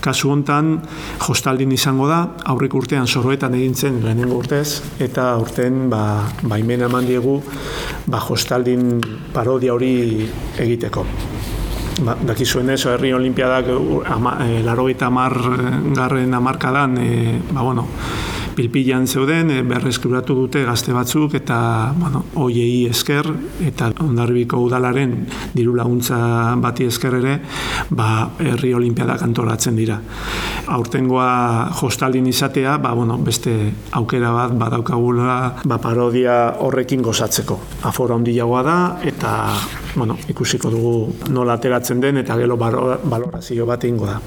Kasu hontan, jostaldin izango da, aurrik urtean soroetan egin zen lehenengo urtez, eta urten ba, baimena eman diegu ba, jostaldin parodia hori egiteko. Ba, dakizuen ez, herri olimpiadak ama, e, laro eta amar garren amarkadan, e, ba, bueno, pilpilan zeuden, e, berreskuratu dute gazte batzuk, eta bueno, oiei esker, eta ondarbiko udalaren diru laguntza bati esker ere, ba, herri olimpiadak antolatzen dira. Aurtengoa jostaldin izatea, ba, bueno, beste aukera bat badaukagula ba, parodia horrekin gozatzeko. Aforo handiagoa da, eta bueno, ikusiko dugu nola ateratzen den, eta gero balorazio bat ingo da.